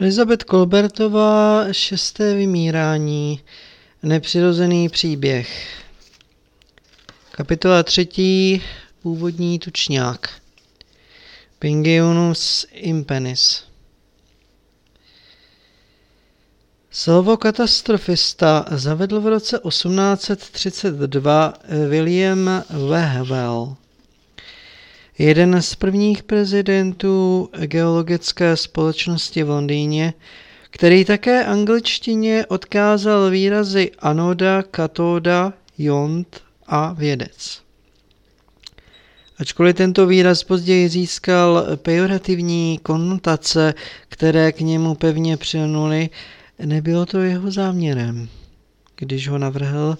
Elizabeth Kolbertová, šesté vymírání, nepřirozený příběh. Kapitola třetí, původní tučňák. Pingionus impenis. Slovo katastrofista zavedl v roce 1832 William Wehwell. Jeden z prvních prezidentů geologické společnosti v Londýně, který také angličtině odkázal výrazy anoda, katoda, jont a vědec. Ačkoliv tento výraz později získal pejorativní konotace, které k němu pevně přilnuly, nebylo to jeho záměrem když ho navrhl,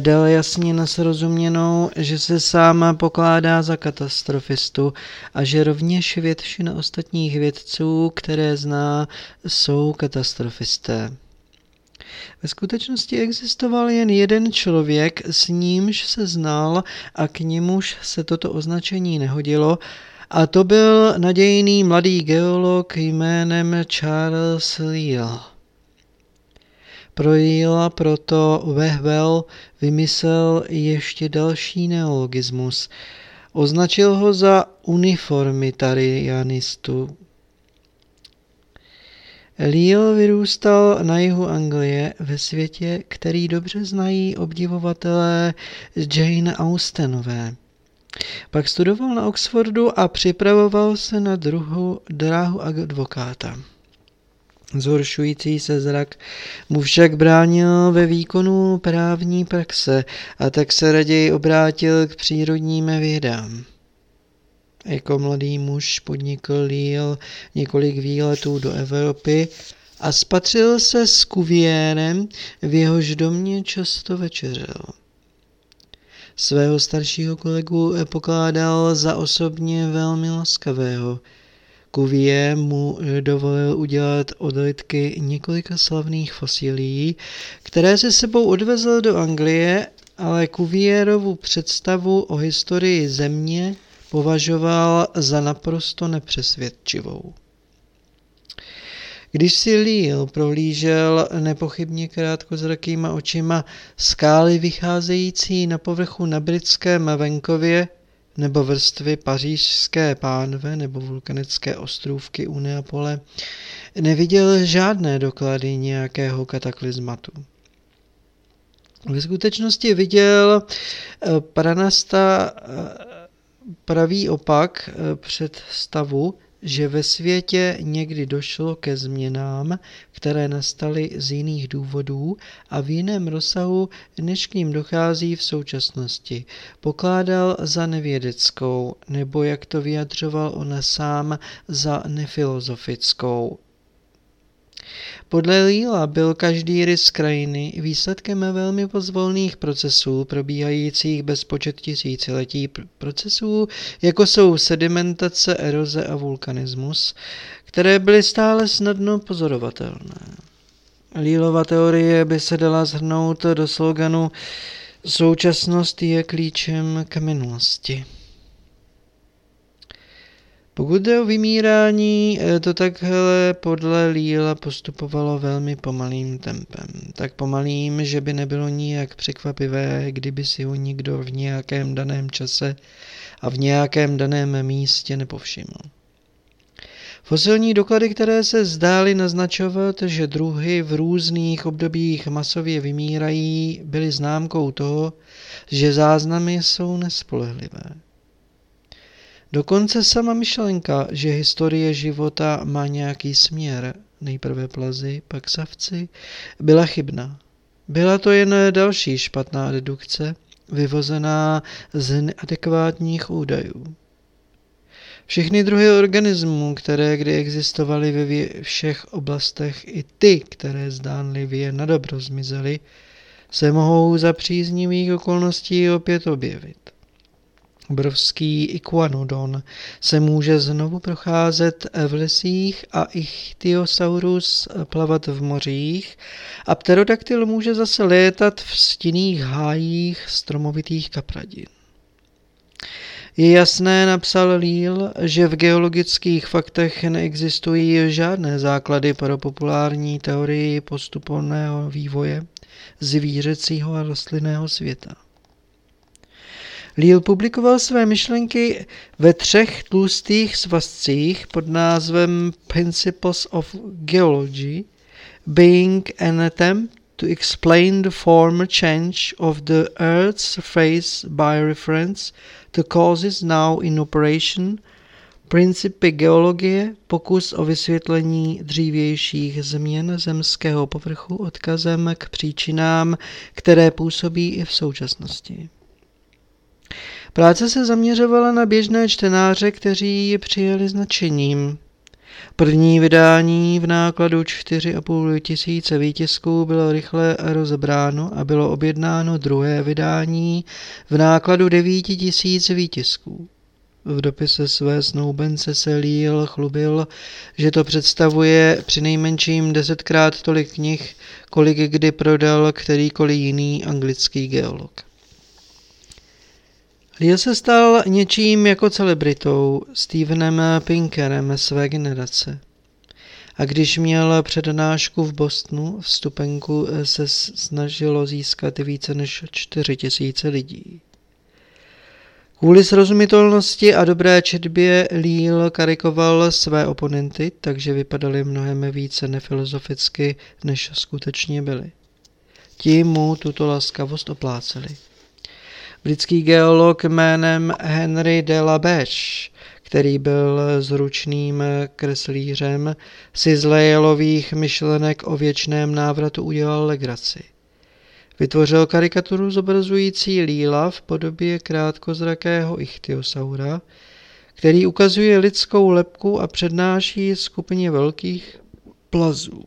dal jasně na srozuměnou, že se sám pokládá za katastrofistu a že rovněž většina ostatních vědců, které zná, jsou katastrofisté. Ve skutečnosti existoval jen jeden člověk, s nímž se znal a k němuž se toto označení nehodilo, a to byl nadějný mladý geolog jménem Charles Lyell. Projila proto Wehwell vymyslel ještě další neologismus. Označil ho za uniformitarianistu. Leo vyrůstal na jihu Anglie ve světě, který dobře znají obdivovatelé Jane Austenové. Pak studoval na Oxfordu a připravoval se na druhou dráhu advokáta. Zhoršující se zrak mu však bránil ve výkonu právní praxe a tak se raději obrátil k přírodním vědám. Jako mladý muž podnikl Lille několik výletů do Evropy a spatřil se s Kuviérem, v jehož domě často večeřel. Svého staršího kolegu pokládal za osobně velmi laskavého, Cuvier mu eh, dovolil udělat odlitky několika slavných fosílií, které se sebou odvezl do Anglie, ale Cuvierovu představu o historii země považoval za naprosto nepřesvědčivou. Když si Lille prohlížel nepochybně krátkozrakýma očima skály vycházející na povrchu na britském venkově, nebo vrstvy pařížské pánve nebo vulkanické ostrůvky u Neapole, neviděl žádné doklady nějakého kataklizmatu. Ve skutečnosti viděl eh, pranasta eh, pravý opak eh, představu, že ve světě někdy došlo ke změnám, které nastaly z jiných důvodů a v jiném rozsahu, než k ním dochází v současnosti. Pokládal za nevědeckou, nebo jak to vyjadřoval on sám, za nefilozofickou. Podle Líla byl každý rys krajiny výsledkem velmi pozvolných procesů, probíhajících bezpočet tisíciletí procesů, jako jsou sedimentace, eroze a vulkanismus, které byly stále snadno pozorovatelné. Lílova teorie by se dala zhrnout do sloganu Současnost je klíčem k minulosti. Pokud jde o vymírání, eh, to takhle podle Líla postupovalo velmi pomalým tempem. Tak pomalým, že by nebylo nijak překvapivé, kdyby si ho nikdo v nějakém daném čase a v nějakém daném místě nepovšiml. Fosilní doklady, které se zdály naznačovat, že druhy v různých obdobích masově vymírají, byly známkou toho, že záznamy jsou nespolehlivé. Dokonce sama myšlenka, že historie života má nějaký směr, nejprve plazy, pak savci, byla chybná. Byla to jen další špatná dedukce, vyvozená z neadekvátních údajů. Všechny druhy organismů, které kdy existovaly ve všech oblastech, i ty, které zdánlivě na dobro zmizely, se mohou za příznivých okolností opět objevit. Obrovský iguanodon se může znovu procházet v lesích a ichthyosaurus plavat v mořích a pterodaktyl může zase létat v stinných hájích stromovitých kapradin. Je jasné, napsal Líl, že v geologických faktech neexistují žádné základy pro populární teorii postupného vývoje zvířecího a rostlinného světa. Líl publikoval své myšlenky ve třech tlustých svazcích pod názvem Principles of Geology, being an attempt to explain the former change of the Earth's surface by reference to causes now in operation, principy geologie, pokus o vysvětlení dřívějších změn zemského povrchu odkazem k příčinám, které působí i v současnosti. Práce se zaměřovala na běžné čtenáře, kteří ji přijeli značením. První vydání v nákladu 4,5 tisíce výtisků bylo rychle rozebráno a bylo objednáno druhé vydání v nákladu 9 tisíc výtisků. V dopise své snoubence se Líl chlubil, že to představuje při nejmenším desetkrát tolik knih, kolik kdy prodal kterýkoliv jiný anglický geolog. Lia se stal něčím jako celebritou, Stevenem Pinkerem své generace. A když měl přednášku v Bostonu, vstupenku se snažilo získat více než 4 tisíce lidí. Kvůli srozumitelnosti a dobré četbě Líl karikoval své oponenty, takže vypadaly mnohem více nefilozoficky, než skutečně byli. Ti mu tuto laskavost opláceli. Britský geolog jménem Henry de la Beche, který byl zručným kreslířem, si z Lejelových myšlenek o věčném návratu udělal legraci. Vytvořil karikaturu zobrazující Líla v podobě krátkozrakého ichtiosaura, který ukazuje lidskou lepku a přednáší skupině velkých plazů.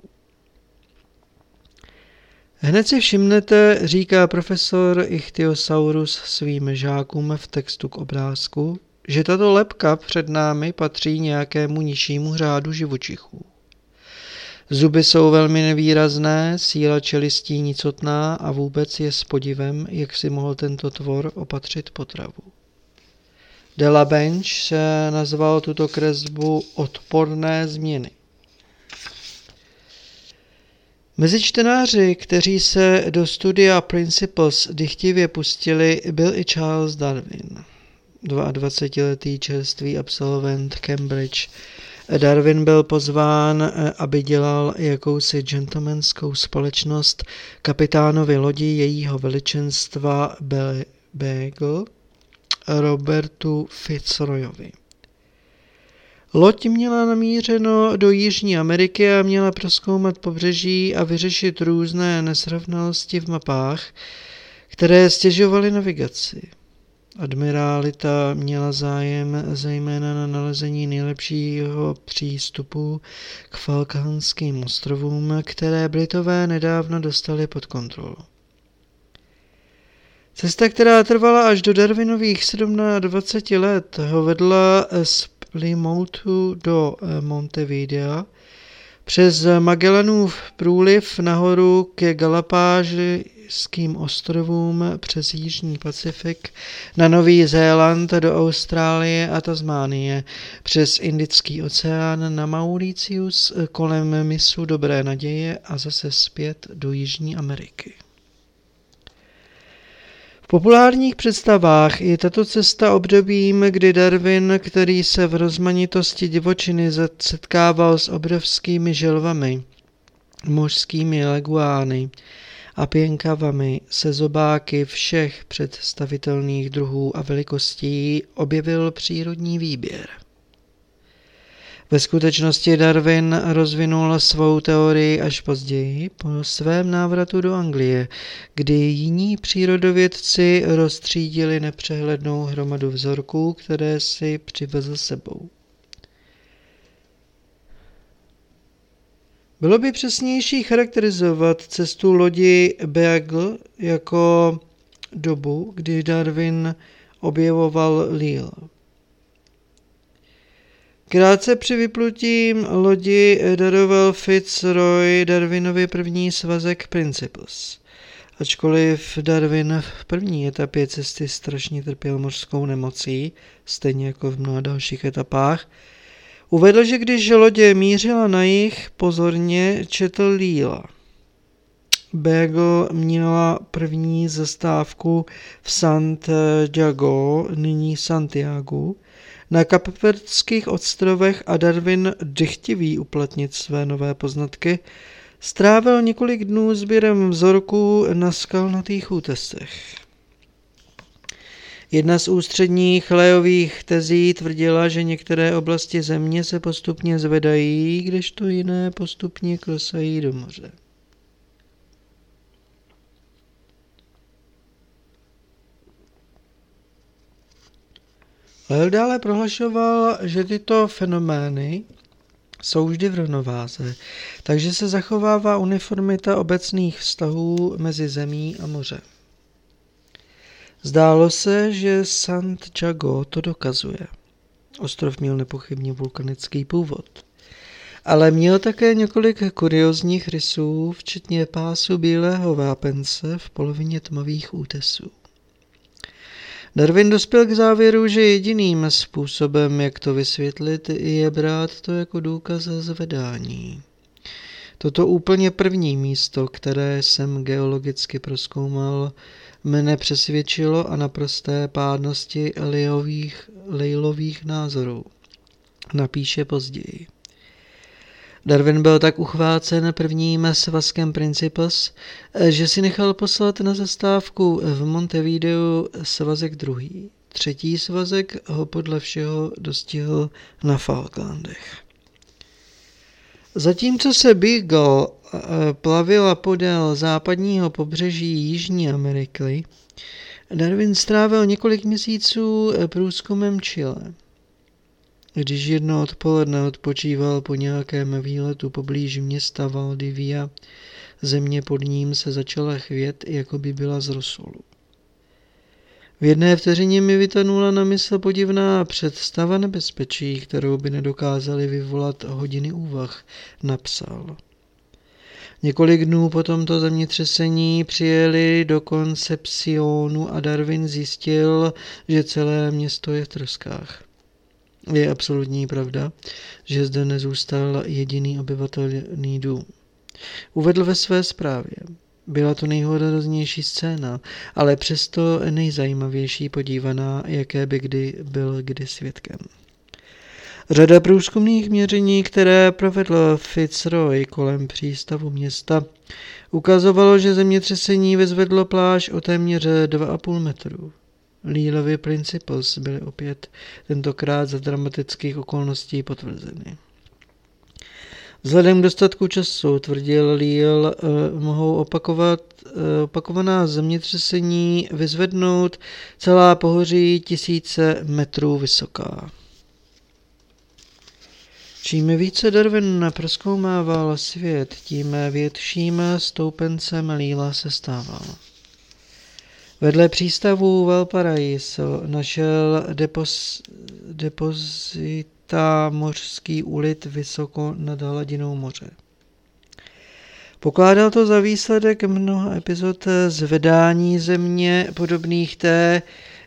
Hned si všimnete, říká profesor Ichthyosaurus svým žákům v textu k obrázku, že tato lepka před námi patří nějakému nižšímu řádu živočichů. Zuby jsou velmi nevýrazné, síla čelistí nicotná a vůbec je s podivem, jak si mohl tento tvor opatřit potravu. De la Bench se nazval tuto kresbu odporné změny. Mezi čtenáři, kteří se do studia Principles dychtivě pustili, byl i Charles Darwin, 22-letý čerstvý absolvent Cambridge. Darwin byl pozván, aby dělal jakousi gentlemanskou společnost kapitánovi lodi jejího veličenstva Beagle Robertu Fitzroyovi. Loď měla namířeno do Jižní Ameriky a měla proskoumat pobřeží a vyřešit různé nesrovnalosti v mapách, které stěžovaly navigaci. Admirálita měla zájem zejména na nalezení nejlepšího přístupu k Falklandským ostrovům, které Britové nedávno dostali pod kontrolu. Cesta, která trvala až do Darwinových 27 let, ho vedla z Plymouthu do eh, Montevidea, přes Magellanův průliv nahoru ke Galapážským ostrovům přes Jižní Pacifik, na Nový Zéland do Austrálie a Tasmánie, přes Indický oceán na Mauritius kolem misu Dobré naděje a zase zpět do Jižní Ameriky. V populárních představách je tato cesta obdobím, kdy Darwin, který se v rozmanitosti divočiny setkával s obrovskými želvami, mořskými leguány a pěnkavami se zobáky všech představitelných druhů a velikostí, objevil přírodní výběr. Ve skutečnosti Darwin rozvinul svou teorii až později, po svém návratu do Anglie, kdy jiní přírodovědci rozstřídili nepřehlednou hromadu vzorků, které si přivezl sebou. Bylo by přesnější charakterizovat cestu lodi Beagle jako dobu, kdy Darwin objevoval Lille. Krátce při vyplutí lodi daroval Fitzroy Darwinovi první svazek Principles Ačkoliv Darwin v první etapě cesty strašně trpěl mořskou nemocí, stejně jako v mnoha dalších etapách, uvedl, že když lodě mířila na jich, pozorně četl Líla. Bego měla první zastávku v Santiago, nyní Santiago, na Kapverdských ostrovech a Darwin, dychtivý uplatnit své nové poznatky, strávil několik dnů sběrem vzorků na skalnatých útesech. Jedna z ústředních lejových tezí tvrdila, že některé oblasti země se postupně zvedají, kdežto jiné postupně klesají do moře. Lyle dále prohlašoval, že tyto fenomény jsou vždy v rovnováze, takže se zachovává uniformita obecných vztahů mezi zemí a mořem. Zdálo se, že Santiago to dokazuje. Ostrov měl nepochybně vulkanický původ. Ale měl také několik kuriozních rysů, včetně pásu bílého vápence v polovině tmavých útesů. Darwin dospěl k závěru, že jediným způsobem, jak to vysvětlit, je brát to jako důkaz zvedání. Toto úplně první místo, které jsem geologicky proskoumal, mne přesvědčilo a naprosté pádnosti Lejových, Lejlových názorů. Napíše později. Darwin byl tak uchvácen prvním svazkem Principles, že si nechal poslat na zastávku v Montevideo svazek druhý. Třetí svazek ho podle všeho dostihl na Falklandech. Zatímco se Beagle eh, plavila podél západního pobřeží Jižní Ameriky, Darwin strávil několik měsíců průzkumem Chile. Když jedno odpoledne odpočíval po nějakém výletu poblíž města Valdivia, země pod ním se začala chvět, jako by byla z rosolu. V jedné vteřině mi vytanula na mysl podivná představa nebezpečí, kterou by nedokázali vyvolat hodiny úvah, napsal. Několik dnů po tomto zemětřesení přijeli do Koncepcionu a Darwin zjistil, že celé město je v troskách. Je absolutní pravda, že zde nezůstal jediný obyvatelný dům. Uvedl ve své zprávě. Byla to nejhoroznější scéna, ale přesto nejzajímavější podívaná, jaké by kdy byl kdy svědkem. Řada průzkumných měření, které provedl Fitzroy kolem přístavu města, ukazovalo, že zemětřesení vyzvedlo pláž o téměř 2,5 metru. Lílovy Principles byly opět tentokrát za dramatických okolností potvrzeny. Vzhledem k dostatku času, tvrdil Líl, eh, mohou opakovat eh, opakovaná zemětřesení vyzvednout celá pohoří tisíce metrů vysoká. Čím více Darwin proskoumával svět, tím větším stoupencem Líla se stával. Vedle přístavu Valparaiso našel depos, depozita mořský úlit vysoko nad hladinou moře. Pokládal to za výsledek mnoha epizod zvedání země podobných té,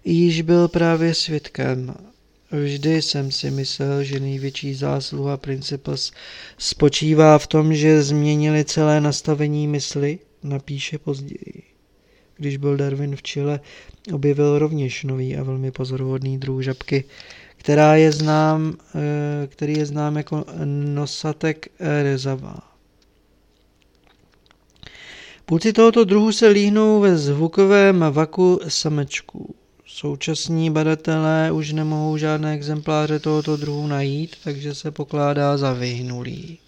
již byl právě svědkem. Vždy jsem si myslel, že největší zásluha Principles spočívá v tom, že změnili celé nastavení mysli, napíše později. Když byl Darwin v Chile, objevil rovněž nový a velmi pozoruhodný druh žabky, která je znám, eh, který je znám jako nosatek rezava. Půlci tohoto druhu se líhnou ve zvukovém vaku samečků. Současní badatelé už nemohou žádné exempláře tohoto druhu najít, takže se pokládá za vyhnulý.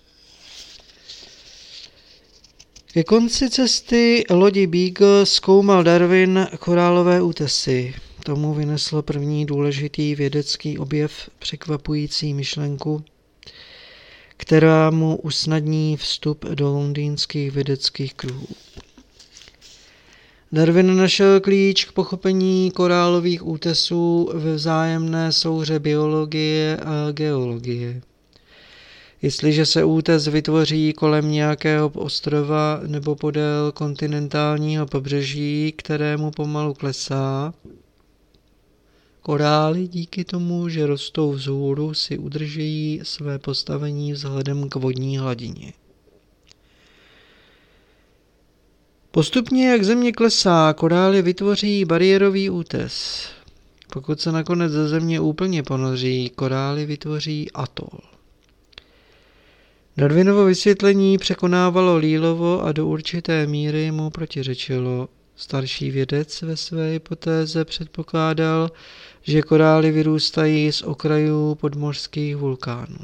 Ke konci cesty lodi Beagle zkoumal Darwin korálové útesy. Tomu vynesl první důležitý vědecký objev překvapující myšlenku, která mu usnadní vstup do londýnských vědeckých kruhů. Darwin našel klíč k pochopení korálových útesů ve vzájemné souhře biologie a geologie. Jestliže se útes vytvoří kolem nějakého ostrova nebo podél kontinentálního pobřeží, kterému pomalu klesá, korály díky tomu, že rostou vzhůru, si udržejí své postavení vzhledem k vodní hladině. Postupně, jak země klesá, korály vytvoří bariérový útes. Pokud se nakonec ze země úplně ponoří, korály vytvoří atol. Darwinovo vysvětlení překonávalo Lílovo a do určité míry mu protiřečilo. Starší vědec ve své hypotéze předpokládal, že korály vyrůstají z okrajů podmořských vulkánů.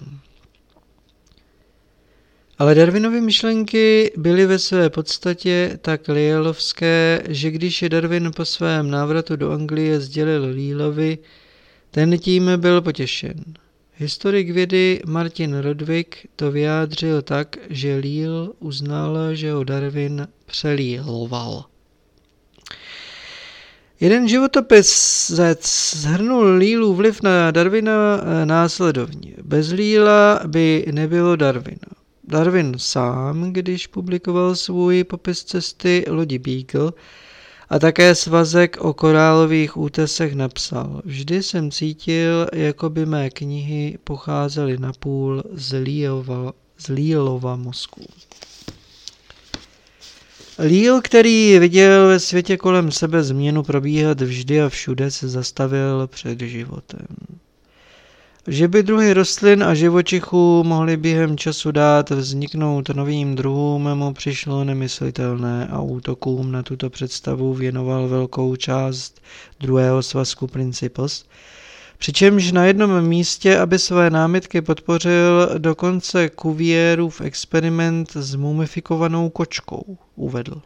Ale Darwinovy myšlenky byly ve své podstatě tak lielovské, že když je Darwin po svém návratu do Anglie sdělil Lílovi, ten tím byl potěšen. Historik vědy Martin Rodvik to vyjádřil tak, že Líl uznal, že ho Darwin přelíloval. Jeden životopisec zhrnul Lílu vliv na Darwina eh, následovně. Bez Líla by nebylo Darwina. Darwin sám, když publikoval svůj popis cesty lodi Beagle a také svazek o korálových útesech napsal. Vždy jsem cítil, jako by mé knihy pocházely napůl z z Lílova mozku. Líl, který viděl ve světě kolem sebe změnu probíhat vždy a všude, se zastavil před životem. Že by druhy rostlin a živočichů mohly během času dát vzniknout novým druhům, mu přišlo nemyslitelné a útokům na tuto představu věnoval velkou část druhého svazku Principles, přičemž na jednom místě, aby své námitky podpořil, dokonce Cuvierův experiment s mumifikovanou kočkou uvedl.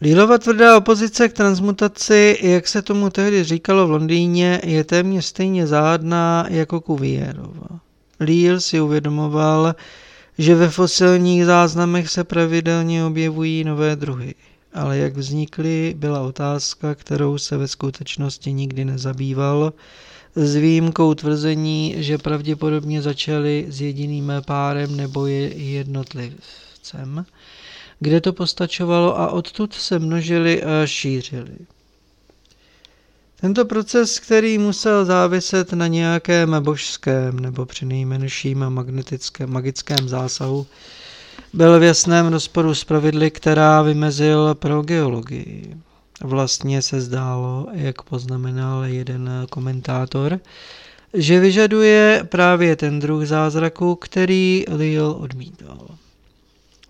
Lílova tvrdá opozice k transmutaci, jak se tomu tehdy říkalo v Londýně, je téměř stejně záhadná jako Cuvierova. Líl si uvědomoval, že ve fosilních záznamech se pravidelně objevují nové druhy. Ale jak vznikly, byla otázka, kterou se ve skutečnosti nikdy nezabýval, s výjimkou tvrzení, že pravděpodobně začaly s jediným párem nebo je jednotlivcem kde to postačovalo a odtud se množili a šířili. Tento proces, který musel záviset na nějakém božském nebo při nejmenším magnetickém, magickém zásahu, byl v jasném rozporu s pravidly, která vymezil pro geologii. Vlastně se zdálo, jak poznamenal jeden komentátor, že vyžaduje právě ten druh zázraku, který Lille odmítal.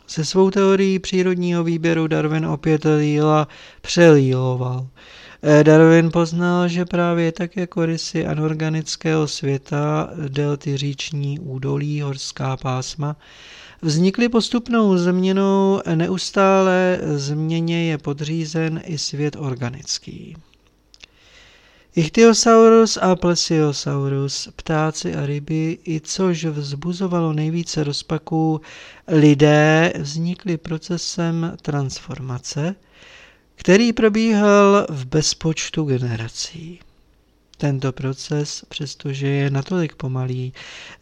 Se svou teorií přírodního výběru Darwin opět Líla přelíloval. Eh, Darwin poznal, že právě tak jako rysy anorganického světa, delty říční údolí, horská pásma, vznikly postupnou změnou, neustále změně je podřízen i svět organický. Ichthyosaurus a Plesiosaurus, ptáci a ryby, i což vzbuzovalo nejvíce rozpaků, lidé vznikli procesem transformace, který probíhal v bezpočtu generací. Tento proces, přestože je natolik pomalý,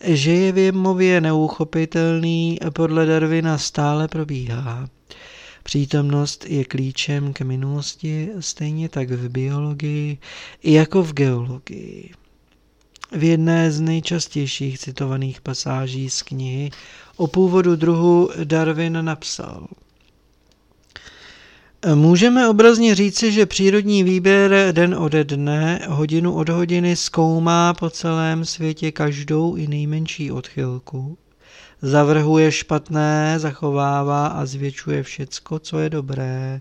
že je věmově neuchopitelný, podle Darwina stále probíhá. Přítomnost je klíčem k minulosti, stejně tak v biologii jako v geologii. V jedné z nejčastějších citovaných pasáží z knihy o původu druhu Darwin napsal Můžeme obrazně říci, že přírodní výběr den ode dne, hodinu od hodiny zkoumá po celém světě každou i nejmenší odchylku Zavrhuje špatné, zachovává a zvětšuje všecko, co je dobré.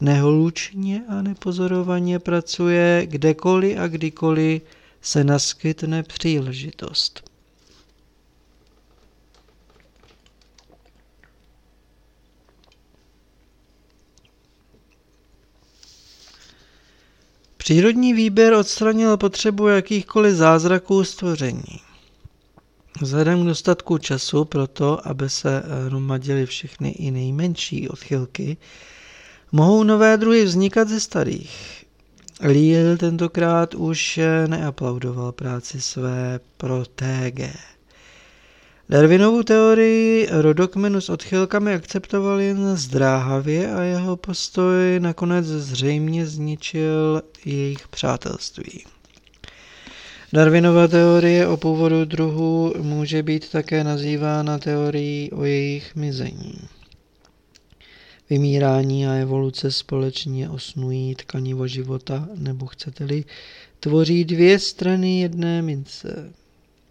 Nehlučně a nepozorovaně pracuje kdekoliv a kdykoliv se naskytne příležitost. Přírodní výběr odstranil potřebu jakýchkoliv zázraků stvoření. Vzhledem k dostatku času pro to, aby se hromadily všechny i nejmenší odchylky, mohou nové druhy vznikat ze starých. Líl tentokrát už neaplaudoval práci své protege. Darwinovu teorii rodokmenu s odchylkami akceptoval jen zdráhavě a jeho postoj nakonec zřejmě zničil jejich přátelství. Darwinova teorie o původu druhů může být také nazývána teorií o jejich mizení. Vymírání a evoluce společně osnují tkanivo života, nebo chcete-li, tvoří dvě strany jedné mince.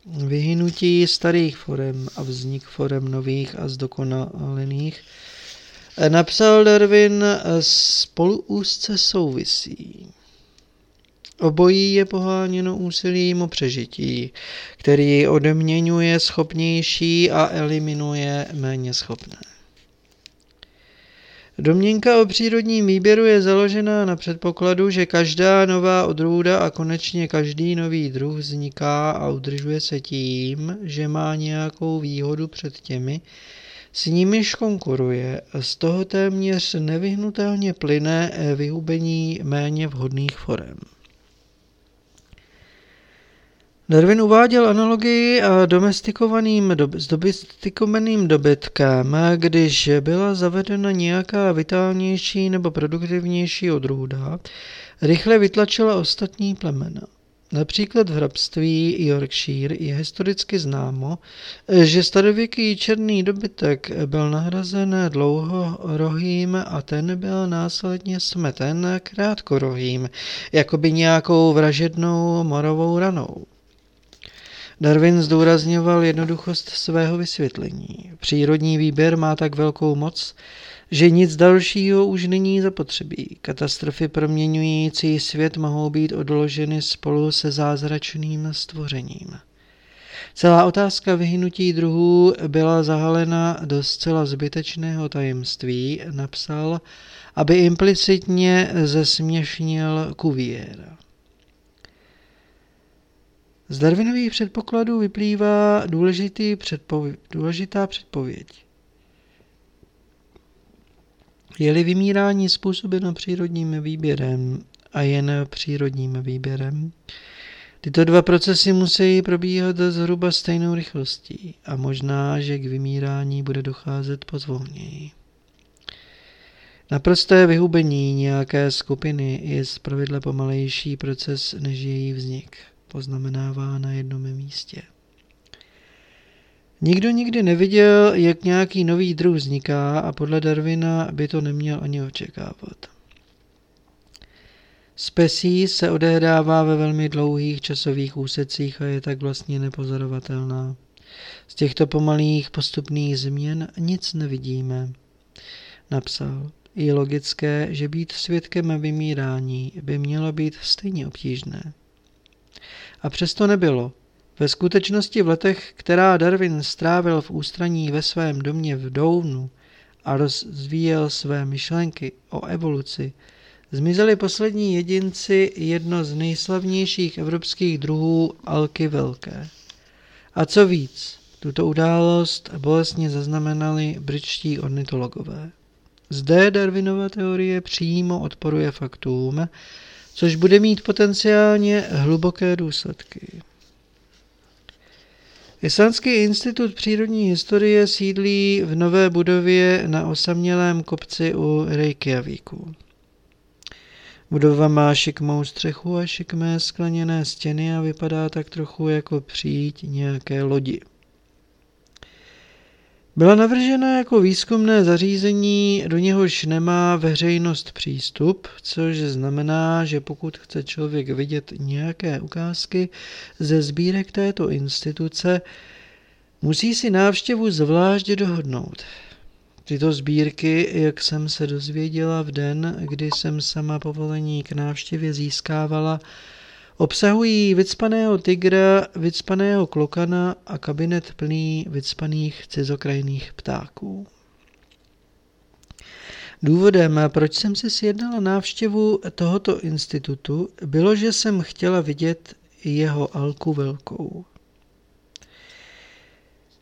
Vyhynutí starých forem a vznik forem nových a zdokonalených napsal Darwin spolu úzce souvisí. Obojí je poháněno úsilím o přežití, který odměňuje schopnější a eliminuje méně schopné. Domněnka o přírodním výběru je založena na předpokladu, že každá nová odrůda a konečně každý nový druh vzniká a udržuje se tím, že má nějakou výhodu před těmi, s nimiž konkuruje. Z toho téměř nevyhnutelně plyne vyhubení méně vhodných forem. Darwin uváděl analogii a domestikovaným, s domestikovaným dobytkem, když byla zavedena nějaká vitálnější nebo produktivnější odrůda, rychle vytlačila ostatní plemena. Například v hrabství Yorkshire je historicky známo, že starověký černý dobytek byl nahrazen dlouhorohým a ten byl následně smeten krátkorohým, jako by nějakou vražednou morovou ranou. Darwin zdůrazňoval jednoduchost svého vysvětlení. Přírodní výběr má tak velkou moc, že nic dalšího už není zapotřebí. Katastrofy proměňující svět mohou být odloženy spolu se zázračným stvořením. Celá otázka vyhynutí druhů byla zahalena do zcela zbytečného tajemství, napsal, aby implicitně zesměšnil Cuviera. Z Darwinových předpokladů vyplývá důležitý předpově- důležitá předpověď. Je-li vymírání způsobeno přírodním výběrem a jen přírodním výběrem, tyto dva procesy musí probíhat zhruba stejnou rychlostí a možná, že k vymírání bude docházet pozvolněji. Naprosté vyhubení nějaké skupiny je zpravidla pomalejší proces než její vznik poznamenává na jednom místě. Nikdo nikdy neviděl, jak nějaký nový druh vzniká a podle Darwina by to neměl ani očekávat. Spesí se odehrává ve velmi dlouhých časových úsecích a je tak vlastně nepozorovatelná. Z těchto pomalých postupných změn nic nevidíme. Napsal, je logické, že být svědkem vymírání by mělo být stejně obtížné. A přesto nebylo. Ve skutečnosti v letech, která Darwin strávil v ústraní ve svém domě v Downu a rozvíjel své myšlenky o evoluci, zmizeli poslední jedinci jedno z nejslavnějších evropských druhů Alky Velké. A co víc, tuto událost bolestně zaznamenali britští ornitologové. Zde Darwinova teorie přímo odporuje faktům, což bude mít potenciálně hluboké důsledky. Islandský institut přírodní historie sídlí v nové budově na osamělém kopci u Reykjavíku. Budova má šikmou střechu a šikmé skleněné stěny a vypadá tak trochu jako přijít nějaké lodi. Byla navržena jako výzkumné zařízení, do něhož nemá veřejnost přístup, což znamená, že pokud chce člověk vidět nějaké ukázky ze sbírek této instituce, musí si návštěvu zvlášť dohodnout. Tyto sbírky, jak jsem se dozvěděla v den, kdy jsem sama povolení k návštěvě získávala, Obsahují vycpaného tygra, vycpaného klokana a kabinet plný vycpaných cizokrajných ptáků. Důvodem, proč jsem si sjednala návštěvu tohoto institutu, bylo, že jsem chtěla vidět jeho alku velkou.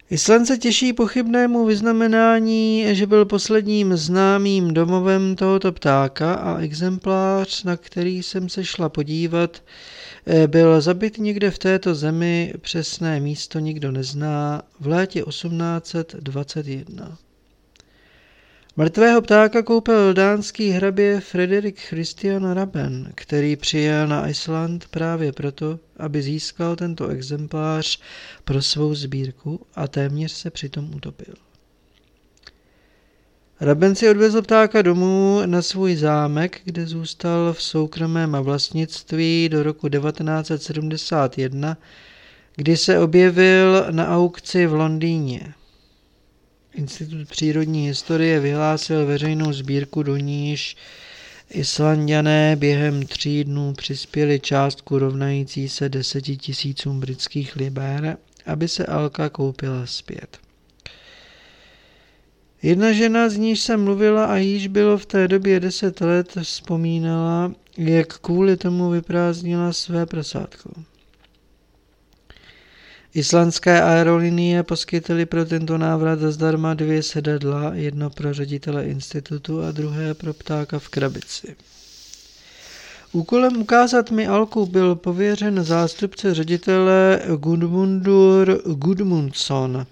Island se těší pochybnému vyznamenání, že byl posledním známým domovem tohoto ptáka a exemplář, na který jsem se šla podívat, byl zabit někde v této zemi, přesné místo nikdo nezná, v létě 1821. Mrtvého ptáka koupil dánský hrabě Frederik Christian Raben, který přijel na Island právě proto, aby získal tento exemplář pro svou sbírku a téměř se přitom utopil. Raben si odvezl ptáka domů na svůj zámek, kde zůstal v soukromém vlastnictví do roku 1971, kdy se objevil na aukci v Londýně. Institut přírodní historie vyhlásil veřejnou sbírku, do níž Islandiané během tří dnů přispěli částku rovnající se deseti tisícům britských liber, aby se Alka koupila zpět. Jedna žena, z níž jsem mluvila a již bylo v té době deset let, vzpomínala, jak kvůli tomu vyprázdnila své prasátko. Islandské aerolinie poskytly pro tento návrat zdarma dvě sedadla, jedno pro ředitele institutu a druhé pro ptáka v krabici. Úkolem ukázat mi Alku byl pověřen zástupce ředitele Gudmundur Gudmundsson.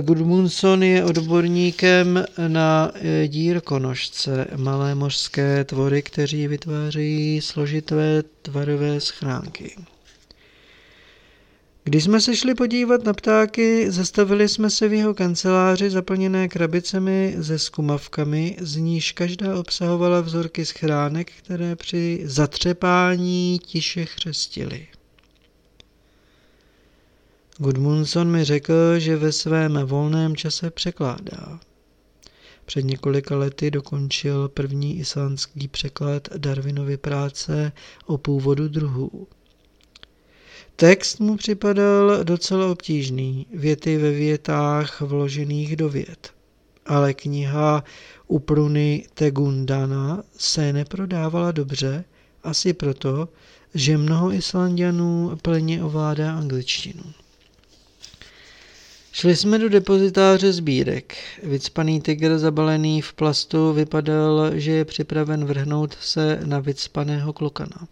Gudmundsson je odborníkem na dírkonožce, malé mořské tvory, kteří vytvářejí složité tvarové schránky. Když jsme se šli podívat na ptáky, zastavili jsme se v jeho kanceláři zaplněné krabicemi se skumavkami, z níž každá obsahovala vzorky schránek, které při zatřepání tiše chřestily. Gudmundsson mi řekl, že ve svém volném čase překládá. Před několika lety dokončil první islandský překlad Darwinovy práce o původu druhů. Text mu připadal docela obtížný, věty ve větách vložených do vět. Ale kniha Upruny Tegundana se neprodávala dobře, asi proto, že mnoho Islandianů plně ovládá angličtinu. Šli jsme do depozitáře sbírek. Vycpaný tygr zabalený v plastu vypadal, že je připraven vrhnout se na vycpaného klokana.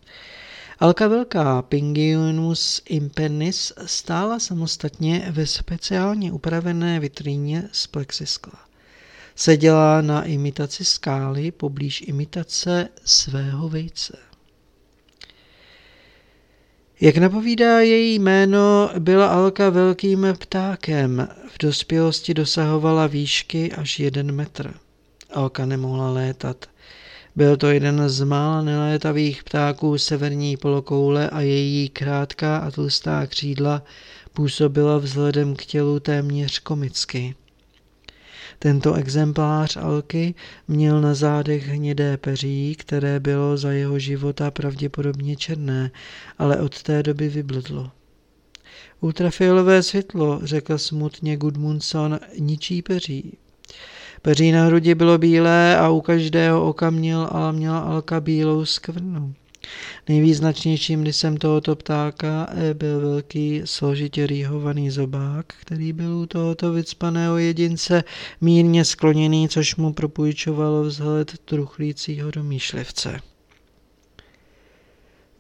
Alka velká Pinguinus impennis stála samostatně ve speciálně upravené vitríně z plexiskla. Seděla na imitaci skály poblíž imitace svého vejce. Jak napovídá její jméno, byla Alka velkým ptákem. V dospělosti dosahovala výšky až jeden metr. Alka nemohla létat. Byl to jeden z mála nelétavých ptáků severní polokoule a její krátká a tlustá křídla působila vzhledem k tělu téměř komicky. Tento exemplář Alky měl na zádech hnědé peří, které bylo za jeho života pravděpodobně černé, ale od té doby vybledlo. Ultrafialové světlo, řekl smutně Gudmundsson, ničí peří. Peří na hrudi bylo bílé a u každého oka měl, ale měla Alka bílou skvrnu. Nejvýznačnějším rysem tohoto ptáka eh, byl velký složitě rýhovaný zobák, který byl u tohoto vycpaného jedince mírně skloněný, což mu propůjčovalo vzhled truchlícího domýšlivce.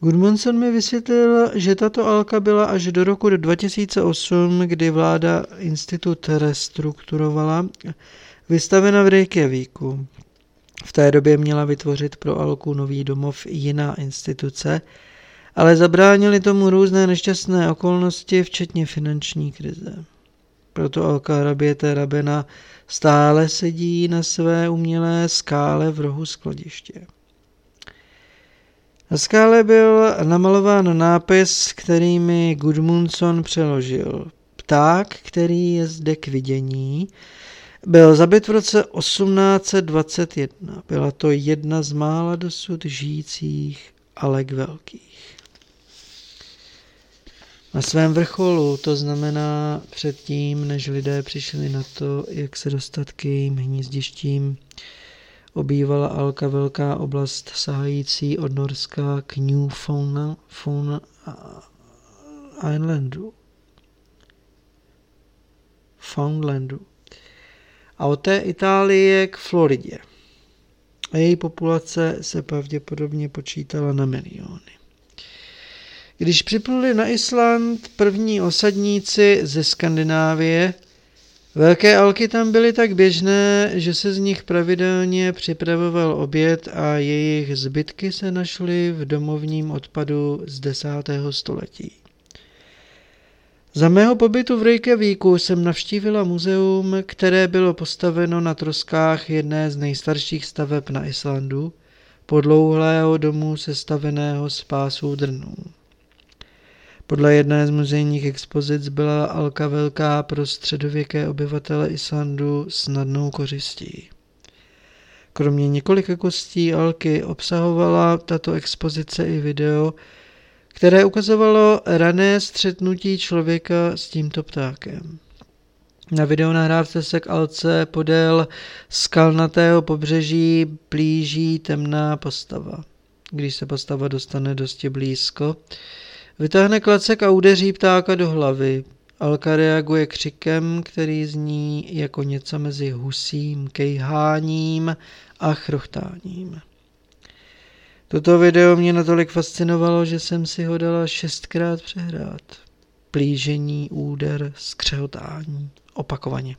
Gudmundsson mi vysvětlil, že tato alka byla až do roku 2008, kdy vláda institut restrukturovala, Vystavena v Reykjavíku. V té době měla vytvořit pro Alku nový domov jiná instituce, ale zabránili tomu různé nešťastné okolnosti, včetně finanční krize. Proto Alka Hraběte Rabena stále sedí na své umělé skále v rohu skladiště. Na skále byl namalován nápis, který mi Gudmundsson přeložil. Pták, který je zde k vidění, byl zabit v roce 1821. Byla to jedna z mála dosud žijících Alek Velkých. Na svém vrcholu, to znamená předtím, než lidé přišli na to, jak se dostat k jejím hnízdištím, obývala Alka velká oblast sahající od Norska k Newfoundland Islandu. Newfoundlandu a od té Itálie k Floridě. A její populace se pravděpodobně počítala na miliony. Když připluli na Island první osadníci ze Skandinávie, velké alky tam byly tak běžné, že se z nich pravidelně připravoval oběd a jejich zbytky se našly v domovním odpadu z desátého století. Za mého pobytu v Reykjavíku jsem navštívila muzeum, které bylo postaveno na troskách jedné z nejstarších staveb na Islandu, podlouhlého domu sestaveného z pásů drnů. Podle jedné z muzejních expozic byla Alka velká pro středověké obyvatele Islandu snadnou kořistí. Kromě několika kostí Alky obsahovala tato expozice i video, které ukazovalo rané střetnutí člověka s tímto ptákem. Na videonahrávce se k alce podél skalnatého pobřeží blíží temná postava. Když se postava dostane dosti blízko, vytáhne klacek a udeří ptáka do hlavy. Alka reaguje křikem, který zní jako něco mezi husím kejháním a chrochtáním. Toto video mě natolik fascinovalo, že jsem si ho dala šestkrát přehrát. Plížení, úder, skřehotání, opakovaně.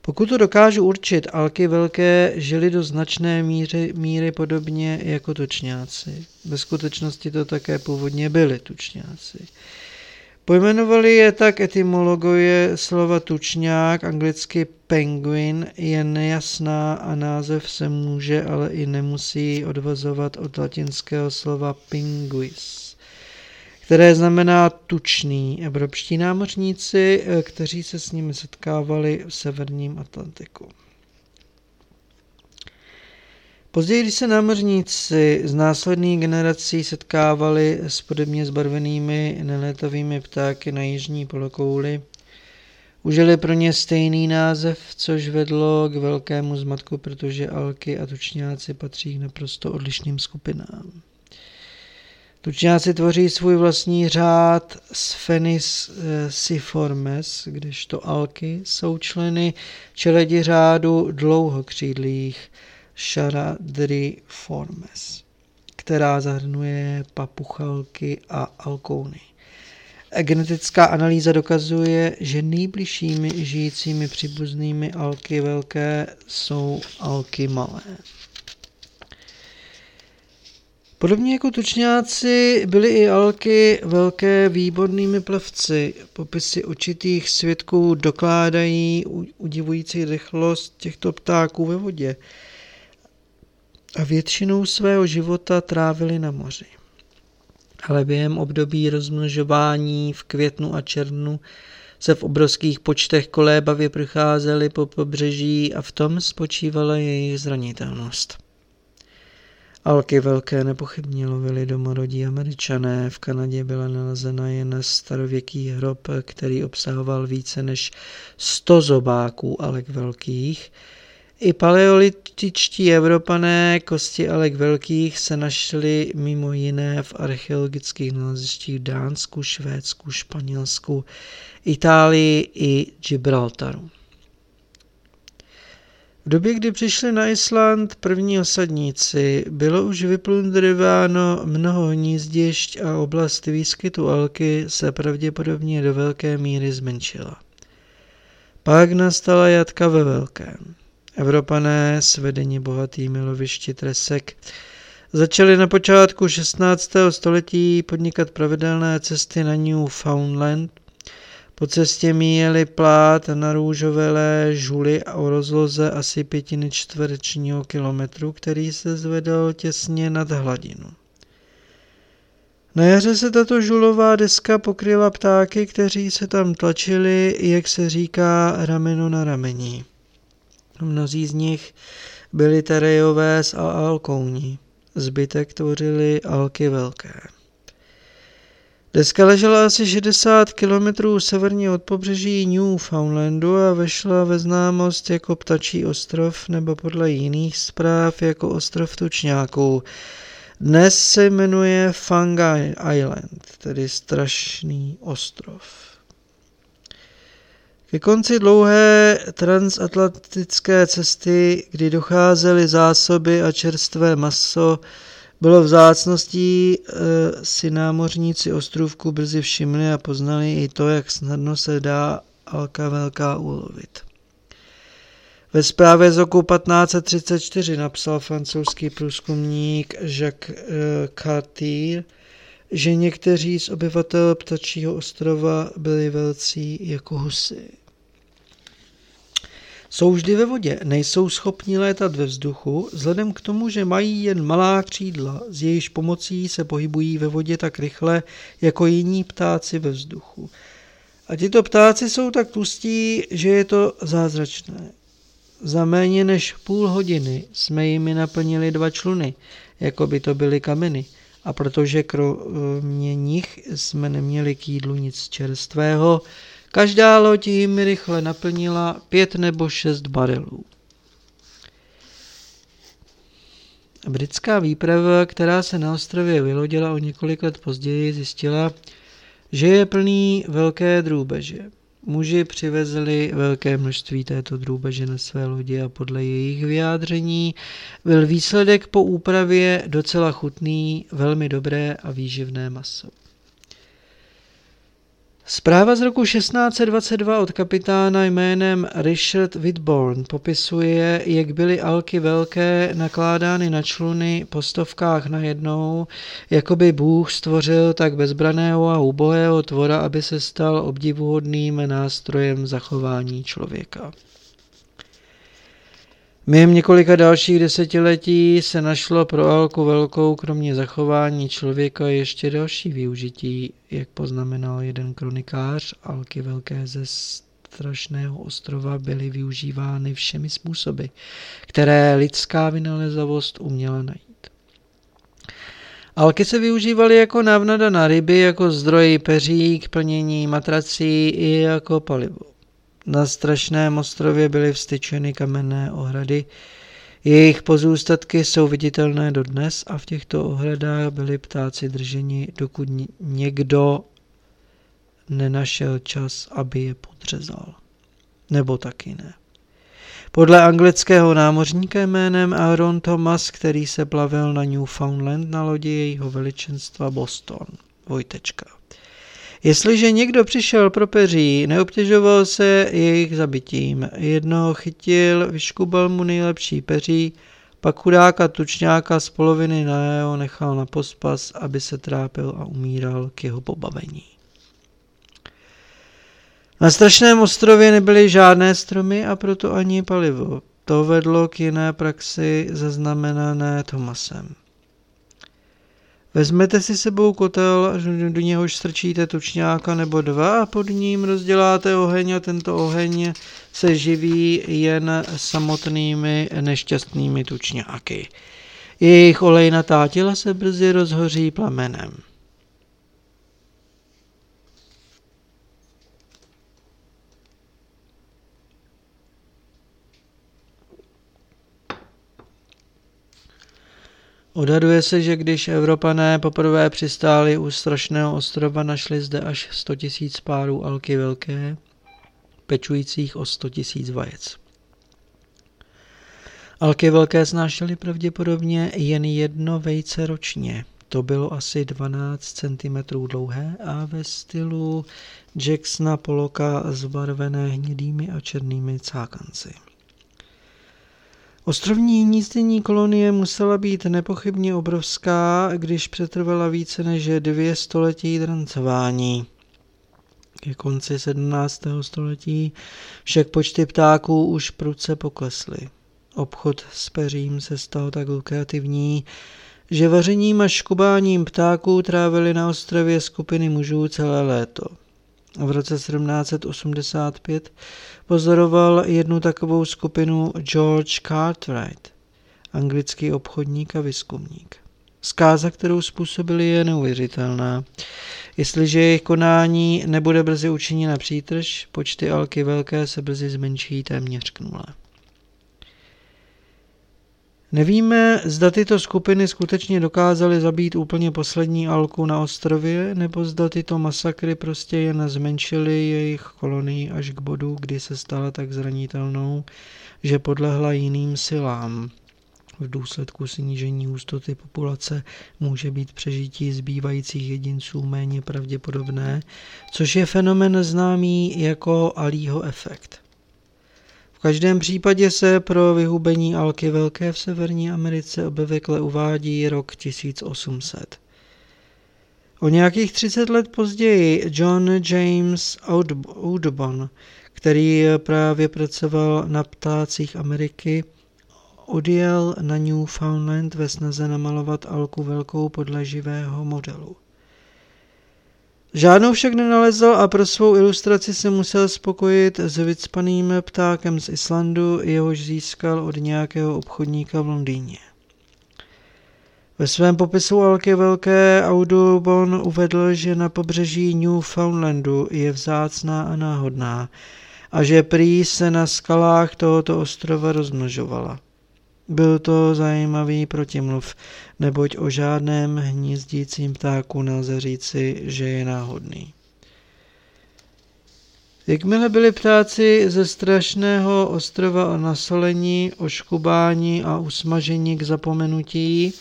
Pokud to dokážu určit, alky velké žili do značné míry, míry podobně jako tučňáci. Ve skutečnosti to také původně byli tučňáci. Pojmenovali je tak etymologie slova tučňák, anglicky penguin, je nejasná a název se může, ale i nemusí odvazovat od latinského slova pinguis, které znamená tučný. Evropští námořníci, kteří se s nimi setkávali v severním Atlantiku. Později, když se námořníci z následných generací setkávali s podobně zbarvenými nelétavými ptáky na jižní polokouli, užili pro ně stejný název, což vedlo k velkému zmatku, protože alky a tučňáci patří k naprosto odlišným skupinám. Tučňáci tvoří svůj vlastní řád Sphenis siformes, kdežto alky jsou členy čeledi řádu dlouhokřídlých, Charadriformes, která zahrnuje papuchalky a alkouny. Genetická analýza dokazuje, že nejbližšími žijícími příbuznými alky velké jsou alky malé. Podobně jako tučňáci byly i alky velké výbornými plavci. Popisy určitých svědků dokládají udivující rychlost těchto ptáků ve vodě a většinou svého života trávili na moři. Ale během období rozmnožování v květnu a červnu se v obrovských počtech kolébavě procházeli po pobřeží a v tom spočívala jejich zranitelnost. Alky velké nepochybně lovili domorodí američané. V Kanadě byla nalezena jen starověký hrob, který obsahoval více než 100 zobáků alek velkých, i paleolitičtí Evropané kosti Alek Velkých se našly mimo jiné v archeologických nalezištích v Dánsku, Švédsku, Španělsku, Itálii i Gibraltaru. V době, kdy přišli na Island první osadníci, bylo už vyplundrováno mnoho hnízdišť a oblast výskytu alky se pravděpodobně do velké míry zmenšila. Pak nastala jatka ve velkém. Evropané, svedení bohatými lovišti tresek, začali na počátku 16. století podnikat pravidelné cesty na Newfoundland. Po cestě míjeli plát na růžové žuly a o rozloze asi pětiny čtverečního kilometru, který se zvedal těsně nad hladinu. Na jaře se tato žulová deska pokryla ptáky, kteří se tam tlačili, jak se říká, rameno na ramení. Mnozí z nich byli terejové a alkouni. Zbytek tvořili alky velké. Deska ležela asi 60 kilometrů severně od pobřeží Newfoundlandu a vešla ve známost jako Ptačí ostrov nebo podle jiných zpráv jako ostrov tučňáků. Dnes se jmenuje Fungi Island, tedy strašný ostrov. Ke konci dlouhé transatlantické cesty, kdy docházely zásoby a čerstvé maso, bylo vzácností, e, si námořníci ostrůvku brzy všimli a poznali i to, jak snadno se dá alka velká ulovit. Ve zprávě z roku 1534 napsal francouzský průzkumník Jacques e, Cartier, že někteří z obyvatel Ptačího ostrova byli velcí jako husy. Jsou vždy ve vodě, nejsou schopni létat ve vzduchu, vzhledem k tomu, že mají jen malá křídla, z jejíž pomocí se pohybují ve vodě tak rychle, jako jiní ptáci ve vzduchu. A tito ptáci jsou tak tlustí, že je to zázračné. Za méně než půl hodiny jsme jimi naplnili dva čluny, jako by to byly kameny. A protože kromě nich jsme neměli k jídlu nic čerstvého, každá loď jim rychle naplnila pět nebo šest barelů. Britská výprava, která se na ostrově vylodila o několik let později, zjistila, že je plný velké drůbeže. Muži přivezli velké množství této drůbeže na své lodi a podle jejich vyjádření byl výsledek po úpravě docela chutný, velmi dobré a výživné maso. Zpráva z roku 1622 od kapitána jménem Richard Whitborn popisuje, jak byly alky velké nakládány na čluny po stovkách najednou, jako by Bůh stvořil tak bezbraného a ubohého tvora, aby se stal obdivuhodným nástrojem zachování člověka. Během několika dalších desetiletí se našlo pro Alku velkou kromě zachování člověka ještě další využití, jak poznamenal jeden kronikář, Alky velké ze strašného ostrova byly využívány všemi způsoby, které lidská vynalezavost uměla najít. Alky se využívaly jako návnada na ryby, jako zdroj peří k plnění matrací i jako palivo. Na strašném ostrově byly vstyčeny kamenné ohrady. Jejich pozůstatky jsou viditelné dodnes a v těchto ohradách byli ptáci drženi, dokud někdo nenašel čas, aby je podřezal. Nebo taky ne. Podle anglického námořníka jménem Aaron Thomas, který se plavil na Newfoundland na lodi jejího veličenstva Boston. Vojtečka. Jestliže někdo přišel pro peří, neobtěžoval se jejich zabitím. Jedno chytil, vyškubal mu nejlepší peří, pak chudáka tučňáka z poloviny na jeho nechal na pospas, aby se trápil a umíral k jeho pobavení. Na strašném ostrově nebyly žádné stromy a proto ani palivo. To vedlo k jiné praxi zaznamenané Tomasem. Vezmete si sebou kotel, do něhož strčíte tučňáka nebo dva a pod ním rozděláte oheň a tento oheň se živí jen samotnými nešťastnými tučňáky. Jejich olejnatá těla se brzy rozhoří plamenem. Odhaduje se, že když Evropané poprvé přistáli u strašného ostrova, našli zde až 100 tisíc párů alky velké, pečujících o 100 tisíc vajec. Alky velké snášely pravděpodobně jen jedno vejce ročně. To bylo asi 12 cm dlouhé a ve stylu Jacksona Poloka zbarvené hnědými a černými cákanci. Ostrovní hnízdení kolonie musela být nepochybně obrovská, když přetrvala více než dvě století drancování. Ke konci 17. století však počty ptáků už prudce poklesly. Obchod s peřím se stal tak lukrativní, že vařením a škubáním ptáků trávili na ostrově skupiny mužů celé léto. V roce 1785 pozoroval jednu takovou skupinu George Cartwright, anglický obchodník a výzkumník. Zkáza, kterou způsobili, je neuvěřitelná. Jestliže jejich konání nebude brzy učiněna přítrž, počty alky velké se brzy zmenší téměř k nule. Nevíme, zda tyto skupiny skutečně dokázaly zabít úplně poslední alku na ostrově, nebo zda tyto masakry prostě jen zmenšily jejich kolonii až k bodu, kdy se stala tak zranitelnou, že podlehla jiným silám. V důsledku snížení hustoty populace může být přežití zbývajících jedinců méně pravděpodobné, což je fenomen známý jako Alího efekt každém případě se pro vyhubení Alky Velké v Severní Americe obvykle uvádí rok 1800. O nějakých 30 let později John James Audubon, který právě pracoval na ptácích Ameriky, odjel na Newfoundland ve snaze namalovat Alku Velkou podle živého modelu. Žádnou však nenalezl a pro svou ilustraci se musel spokojit s vycpaným ptákem z Islandu, jehož získal od nějakého obchodníka v Londýně. Ve svém popisu Alky Velké Audubon uvedl, že na pobřeží Newfoundlandu je vzácná a náhodná a že prý se na skalách tohoto ostrova rozmnožovala. Byl to zajímavý protimluv, neboť o žádném hnízdícím ptáku nelze říci, že je náhodný. Jakmile byli ptáci ze strašného ostrova nasolení, oškubání a usmažení k zapomenutí,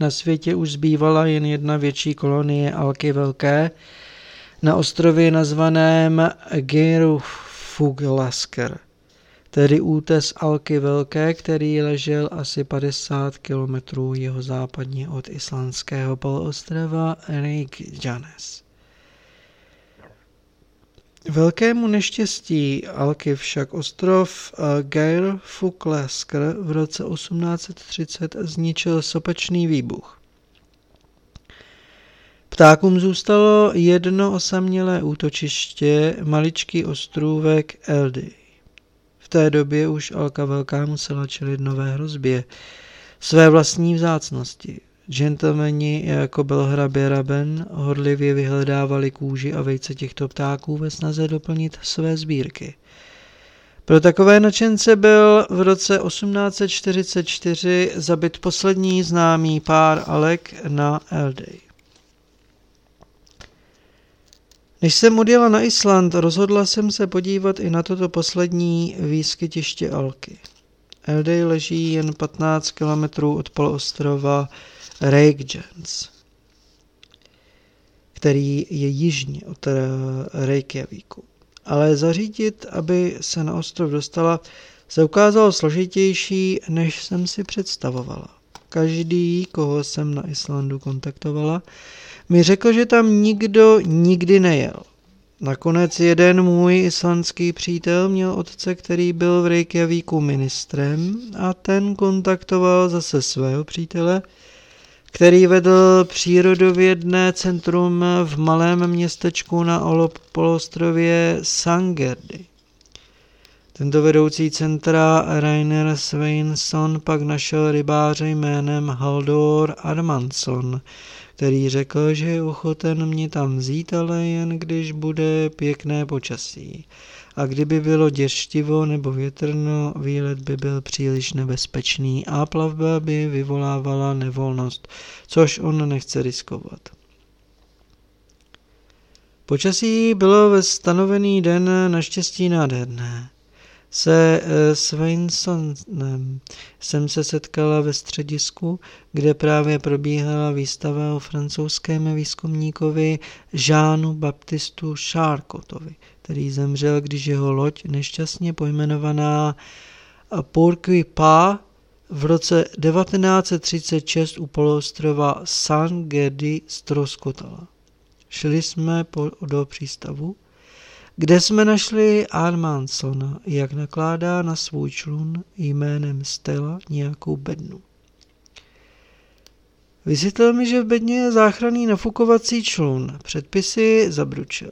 na světě už zbývala jen jedna větší kolonie Alky Velké, na ostrově nazvaném Geirfuglasker – tedy útes Alky Velké, který ležel asi 50 kilometrů jeho západně od islandského poloostrova Reykjanes. Velkému neštěstí Alky však ostrov eh, Geirfuglasker v roce 1830 zničil sopečný výbuch. Ptákům zůstalo jedno osamělé útočiště, maličký ostrůvek Eldy. V té době už Alka Velká musela čelit nové hrozbě, své vlastní vzácnosti. Gentlemani jako byl hrabě Raben hodlivě vyhledávali kůži a vejce těchto ptáků ve snaze doplnit své sbírky. Pro takové načence byl v roce 1844 zabit poslední známý pár Alek na Eldej. Než jsem odjela na Island, rozhodla jsem se podívat i na toto poslední výskytiště Alky. Eldey leží jen 15 kilometrů od poloostrova Reykjanes, který je jižně od Reykjavíku. Ale zařídit, aby se na ostrov dostala, se ukázalo složitější, než jsem si představovala. Každý, koho jsem na Islandu kontaktovala, mi řekl, že tam nikdo nikdy nejel. Nakonec jeden můj islandský přítel měl otce, který byl v Reykjavíku ministrem a ten kontaktoval zase svého přítele, který vedl přírodovědné centrum v malém městečku na Olop polostrově Sangerdy. Tento vedoucí centra Rainer Sveinsson pak našel rybáře jménem Haldor Armansson, který řekl, že je ochoten mě tam vzít, ale jen když bude pěkné počasí. A kdyby bylo děštivo nebo větrno, výlet by byl příliš nebezpečný a plavba by vyvolávala nevolnost, což on nechce riskovat. Počasí bylo ve stanovený den naštěstí nádherné se eh, Sveinsonem jsem se setkala ve středisku, kde právě probíhala výstava o francouzském výzkumníkovi Žánu Baptistu Charcotovi, který zemřel, když jeho loď nešťastně pojmenovaná Pourquoi v roce 1936 u poloostrova San Gerdy stroskotala. Šli jsme po, do přístavu kde jsme našli Armansona, jak nakládá na svůj člun jménem Stella nějakou bednu. Vysvětlil mi, že v bedně je záchranný nafukovací člun, předpisy zabručil.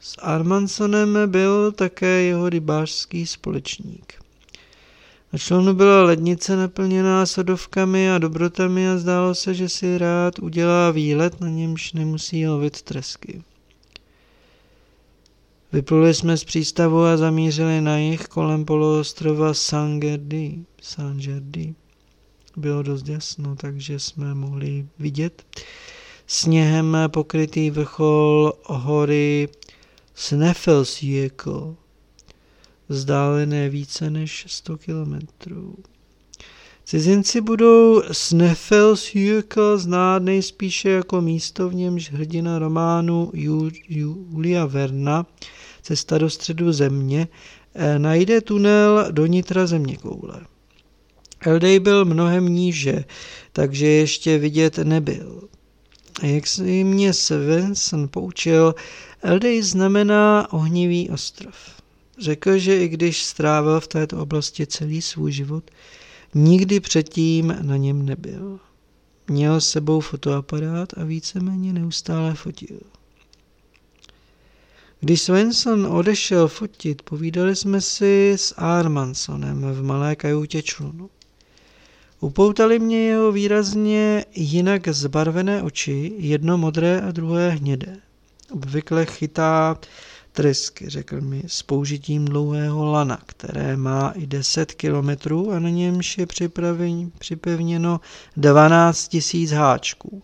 S Armansonem byl také jeho rybářský společník. Na člunu byla lednice naplněná sadovkami a dobrotami a zdálo se, že si rád udělá výlet, na němž nemusí lovit tresky. Vypluli jsme z přístavu a zamířili na jih kolem poloostrova Sangerdy. Sangerdy. bylo dost jasno, takže jsme mohli vidět. Sněhem pokrytý vrchol hory Sneffelsjökull, vzdálené více než 100 kilometrů. Cizinci budou Sneffelsjökull znát nejspíše jako místo, v němž hrdina románu Julia Verna Cesta do středu země eh, najde tunel do nitra země koule. Eldej byl mnohem níže, takže ještě vidět nebyl. Jak se mě Svensson poučil, Eldej znamená ohnivý ostrov. Řekl, že i když strávil v této oblasti celý svůj život, nikdy předtím na něm nebyl. Měl s sebou fotoaparát a víceméně neustále fotil. Když Svensson odešel fotit, povídali jsme si s Armansonem v malé kajutě člunu. Upoutali mě jeho výrazně jinak zbarvené oči, jedno modré a druhé hnědé. Obvykle chytá trysky, řekl mi, s použitím dlouhého lana, které má i 10 kilometrů a na němž je připevněno 12 tisíc háčků.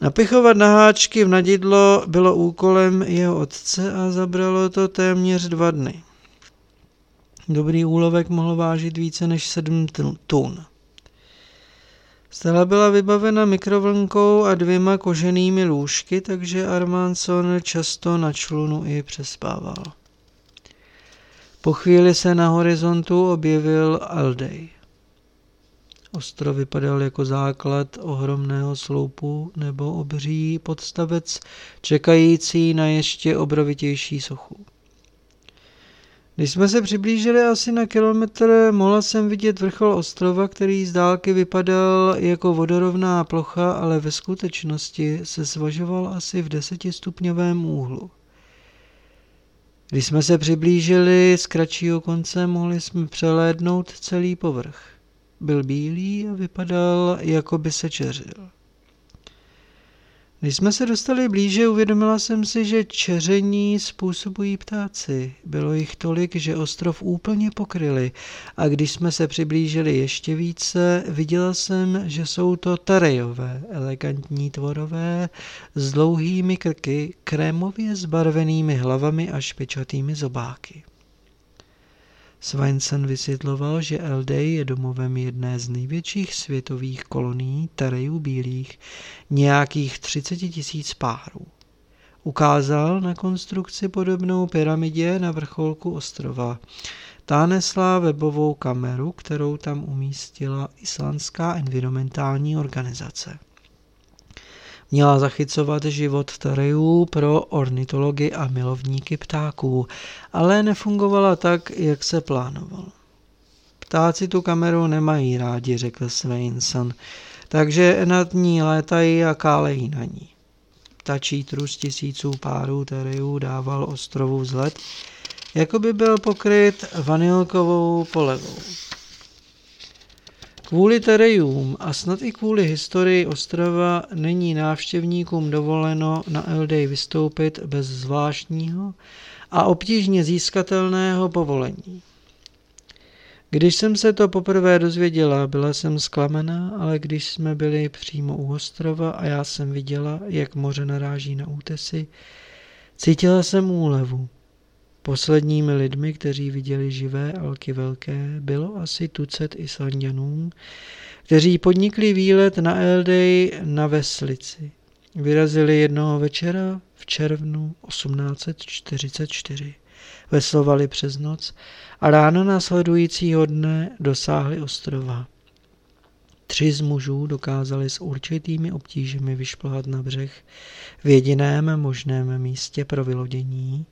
Napichovat na háčky v nadidlo bylo úkolem jeho otce a zabralo to téměř dva dny. Dobrý úlovek mohl vážit více než sedm tun. Stela byla vybavena mikrovlnkou a dvěma koženými lůžky, takže Armanson často na člunu i přespával. Po chvíli se na horizontu objevil Aldej. Ostrov vypadal jako základ ohromného sloupu nebo obří podstavec čekající na ještě obrovitější sochu. Když jsme se přiblížili asi na kilometr, mohla jsem vidět vrchol ostrova, který z dálky vypadal jako vodorovná plocha, ale ve skutečnosti se svažoval asi v desetistupňovém úhlu. Když jsme se přiblížili z kratšího konce, mohli jsme přelédnout celý povrch. Byl bílý a vypadal, jako by se čeřil. Když jsme se dostali blíže, uvědomila jsem si, že čeření způsobují ptáci. Bylo jich tolik, že ostrov úplně pokryli a když jsme se přiblížili ještě více, viděla jsem, že jsou to tarejové, elegantní tvorové s dlouhými krky, krémově zbarvenými hlavami a špičatými zobáky. Svensson vysvětloval, že LD je domovem jedné z největších světových kolonií terejů bílých, nějakých 30 tisíc párů. Ukázal na konstrukci podobnou pyramidě na vrcholku ostrova. Ta nesla webovou kameru, kterou tam umístila Islandská environmentální organizace měla zachycovat život terejů pro ornitology a milovníky ptáků, ale nefungovala tak, jak se plánovalo. Ptáci tu kameru nemají rádi, řekl Sveinson, takže nad ní létají a kálejí na ní. Ptačí trus tisíců párů terejů dával ostrovu vzhled, jako by byl pokryt vanilkovou polevou. Kvůli terejům a snad i kvůli historii ostrova není návštěvníkům dovoleno na LD vystoupit bez zvláštního a obtížně získatelného povolení. Když jsem se to poprvé dozvěděla, byla jsem zklamená, ale když jsme byli přímo u ostrova a já jsem viděla, jak moře naráží na útesy, cítila jsem úlevu. Posledními lidmi, kteří viděli živé alky velké, bylo asi tucet Islandianů, kteří podnikli výlet na Eldej na Veslici. Vyrazili jednoho večera v červnu 1844. Veslovali přes noc a ráno následujícího dne dosáhli ostrova. Tři z mužů dokázali s určitými obtížemi vyšplhat na břeh v jediném možném místě pro vylodění,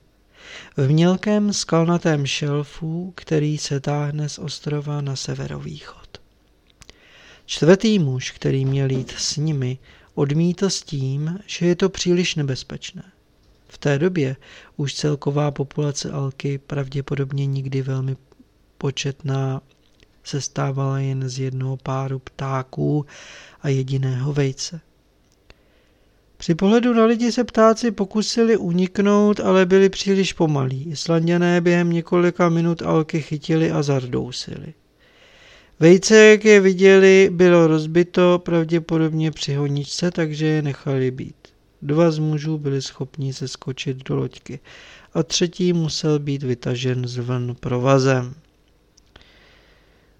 v mělkém skalnatém šelfu, který se táhne z ostrova na severovýchod. Čtvrtý muž, který měl jít s nimi, odmítl s tím, že je to příliš nebezpečné. V té době už celková populace Alky, pravděpodobně nikdy velmi početná, se stávala jen z jednoho páru ptáků a jediného vejce. Při pohledu na lidi se ptáci pokusili uniknout, ale byli příliš pomalí. Islanděné během několika minut alky chytili a zardousili. Vejce, jak je viděli, bylo rozbito pravděpodobně při honičce, takže je nechali být. Dva z mužů byli schopni se skočit do loďky a třetí musel být vytažen zvn provazem.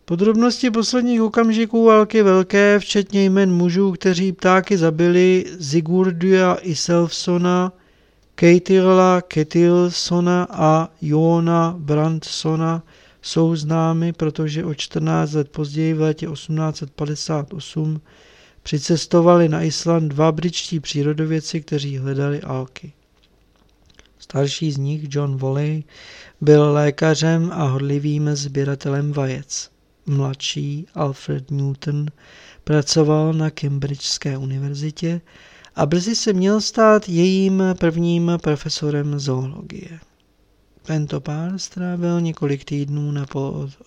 Podrobnosti posledních okamžiků války velké, včetně jmen mužů, kteří ptáky zabili, Sigurdia Iselfsona, Keitila Ketilsona a Jona Brandsona, jsou známy, protože o 14 let později v létě 1858 přicestovali na Island dva britští přírodovědci, kteří hledali alky. Starší z nich, John Volley, byl lékařem a hodlivým sběratelem vajec. Mladší, Alfred Newton, pracoval na Cambridgeské univerzitě a brzy se měl stát jejím prvním profesorem zoologie. Tento pár strávil několik týdnů na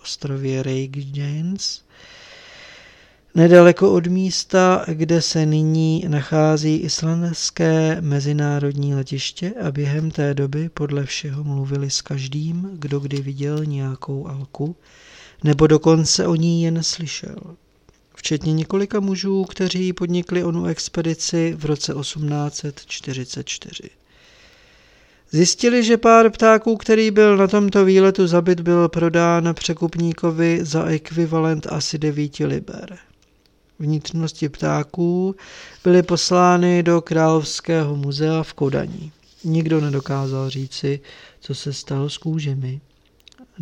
ostrově James, nedaleko od místa, kde se nyní nachází islandské mezinárodní letiště a během té doby podle všeho mluvili s každým, kdo kdy viděl nějakou alku, nebo dokonce o ní jen slyšel. Včetně několika mužů, kteří podnikli onu expedici v roce 1844. Zjistili, že pár ptáků, který byl na tomto výletu zabit, byl prodán překupníkovi za ekvivalent asi 9 liber. Vnitřnosti ptáků byly poslány do Královského muzea v Kodaní. Nikdo nedokázal říci, co se stalo s kůžemi.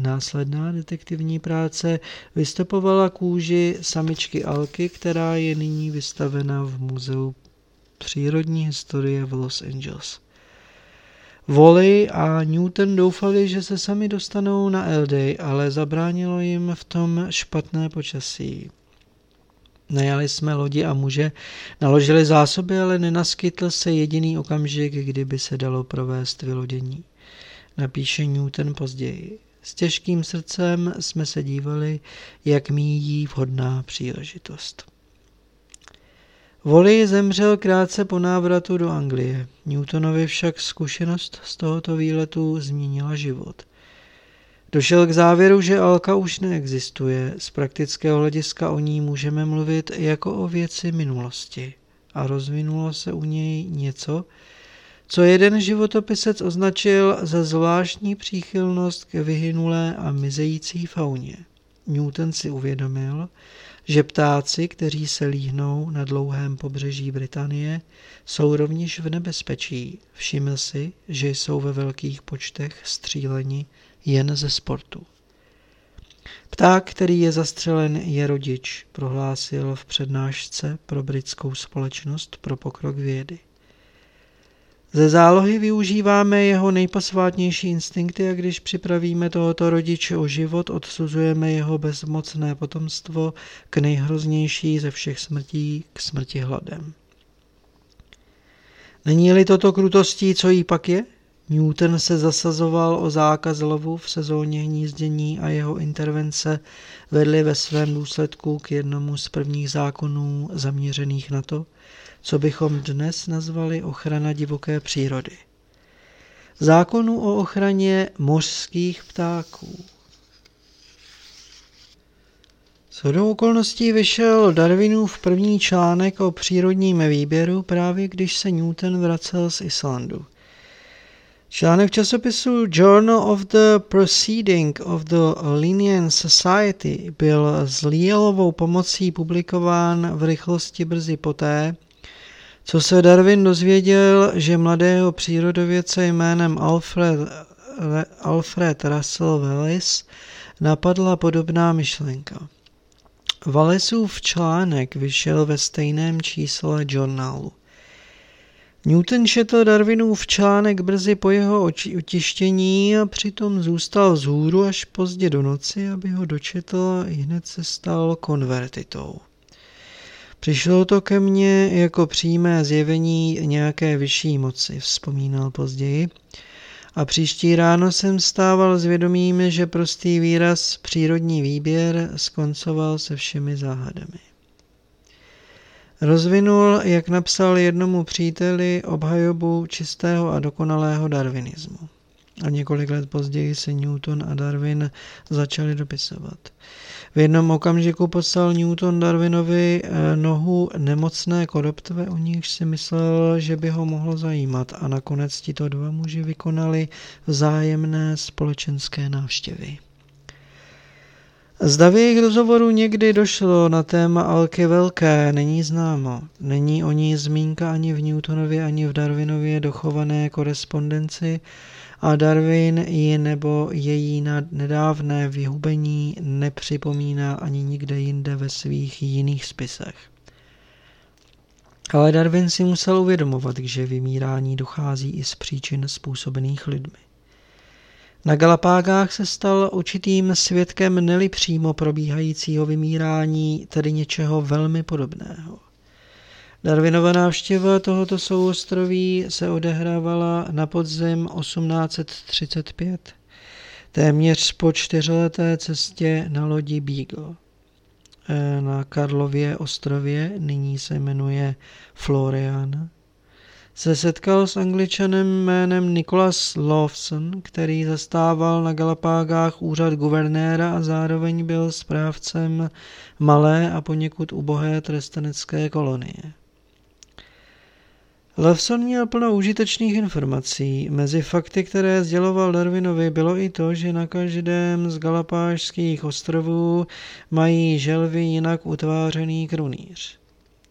Následná detektivní práce vystupovala kůži samičky Alky, která je nyní vystavena v muzeu přírodní historie v Los Angeles. Volley a Newton doufali, že se sami dostanou na Elday, ale zabránilo jim v tom špatné počasí. Najali jsme lodi a muže, naložili zásoby, ale nenaskytl se jediný okamžik, kdyby se dalo provést vylodění. Napíše Newton později. S těžkým srdcem jsme se dívali, jak míjí vhodná příležitost. Voli zemřel krátce po návratu do Anglie. Newtonovi však zkušenost z tohoto výletu změnila život. Došel k závěru, že Alka už neexistuje. Z praktického hlediska o ní můžeme mluvit jako o věci minulosti. A rozvinulo se u něj něco, co jeden životopisec označil za zvláštní příchylnost k vyhynulé a mizející fauně. Newton si uvědomil, že ptáci, kteří se líhnou na dlouhém pobřeží Británie, jsou rovněž v nebezpečí. Všiml si, že jsou ve velkých počtech stříleni jen ze sportu. Pták, který je zastřelen, je rodič, prohlásil v přednášce pro britskou společnost pro pokrok vědy. Ze zálohy využíváme jeho nejposvátnější instinkty a když připravíme tohoto rodiče o život, odsuzujeme jeho bezmocné potomstvo k nejhroznější ze všech smrtí, k smrti hladem. Není-li toto krutostí, co jí pak je? Newton se zasazoval o zákaz lovu v sezóně hnízdění a jeho intervence vedly ve svém důsledku k jednomu z prvních zákonů zaměřených na to, co bychom dnes nazvali ochrana divoké přírody. Zákonu o ochraně mořských ptáků. do okolností vyšel Darwinův první článek o přírodním výběru právě když se Newton vracel z Islandu. Článek v časopisu Journal of the Proceeding of the Linnean Society byl s Lielovou pomocí publikován v rychlosti brzy poté, co se Darwin dozvěděl, že mladého přírodovědce jménem Alfred, Alfred Russel Wallace napadla podobná myšlenka. Wallaceův článek vyšel ve stejném čísle žurnálu. Newton četl Darwinův článek brzy po jeho utištění a přitom zůstal vzhůru až pozdě do noci, aby ho dočetl a hned se stal konvertitou. Přišlo to ke mně jako přímé zjevení nějaké vyšší moci, vzpomínal později. A příští ráno jsem stával s vědomím, že prostý výraz přírodní výběr skoncoval se všemi záhadami. Rozvinul, jak napsal jednomu příteli, obhajobu čistého a dokonalého darwinismu. a několik let později se Newton a Darwin začali dopisovat. V jednom okamžiku poslal Newton Darwinovi eh, nohu nemocné koroptve, o nichž si myslel, že by ho mohlo zajímat a nakonec tito dva muži vykonali vzájemné společenské návštěvy. Zda v jejich rozhovoru někdy došlo na téma Alky Velké, není známo. Není o ní zmínka ani v Newtonově, ani v Darwinově dochované korespondenci a Darwin ji nebo její nedávné vyhubení nepřipomíná ani nikde jinde ve svých jiných spisech. Ale Darwin si musel uvědomovat, že vymírání dochází i z příčin způsobených lidmi. Na Galapágách se stal určitým svědkem neli přímo probíhajícího vymírání, tedy něčeho velmi podobného. Darwinova návštěva tohoto souostroví se odehrávala na podzim 1835, téměř po čtyřleté cestě na lodi Beagle. E, na Karlově ostrově, nyní se jmenuje Florian, se setkal s angličanem jménem Nicholas Lawson, který zastával na Galapágách úřad guvernéra a zároveň byl správcem malé a poněkud ubohé trestenecké kolonie. Lawson měl plno užitečných informací. Mezi fakty, které sděloval Darwinovi, bylo i to, že na každém z Galapášských ostrovů mají želvy jinak utvářený krunýř.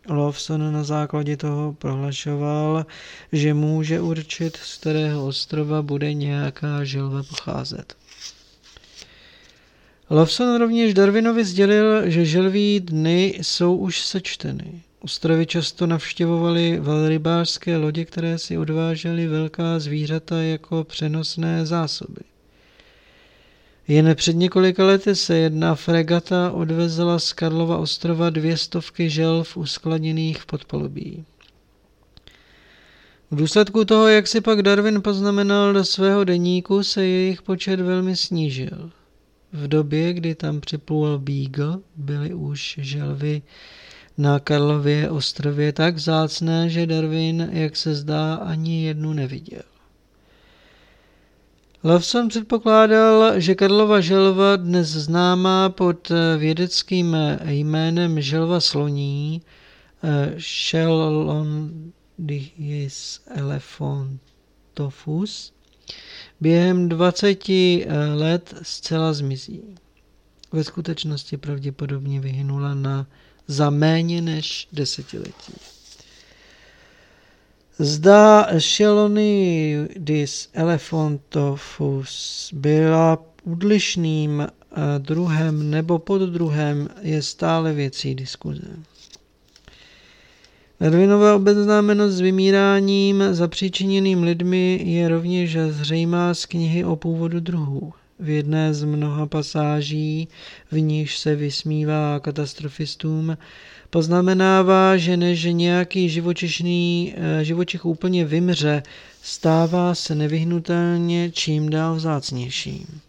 Lawson na základě toho prohlašoval, že může určit, z kterého ostrova bude nějaká želva pocházet. Lawson rovněž Darwinovi sdělil, že želví dny jsou už sečteny. Ostrovy často navštěvovaly velrybářské lodě, které si odvážely velká zvířata jako přenosné zásoby. Jen před několika lety se jedna fregata odvezla z Karlova ostrova dvě stovky želv uskladněných v podpolubí. V důsledku toho, jak si pak Darwin poznamenal do svého deníku, se jejich počet velmi snížil. V době, kdy tam připlul Beagle, byly už želvy na Karlově ostrově tak zácné, že Darwin, jak se zdá, ani jednu neviděl. Lawson předpokládal, že Karlova želva, dnes známá pod vědeckým jménem želva sloní, Chelondius elephantophus, během 20 let zcela zmizí. Ve skutečnosti pravděpodobně vyhynula na za méně než desetiletí. Zda Shelonidis elephantophus byla odlišným eh, druhem nebo poddruhem je stále věcí diskuze. Darwinova obeznámenost s vymíráním zapříčiněným lidmi je rovněž zřejmá z knihy o původu druhů. V jedné z mnoha pasáží, v níž se vysmívá katastrofistům, poznamenává, že než nějaký živočišný eh, živočich úplně vymře, stává se nevyhnutelně čím dál vzácnějším.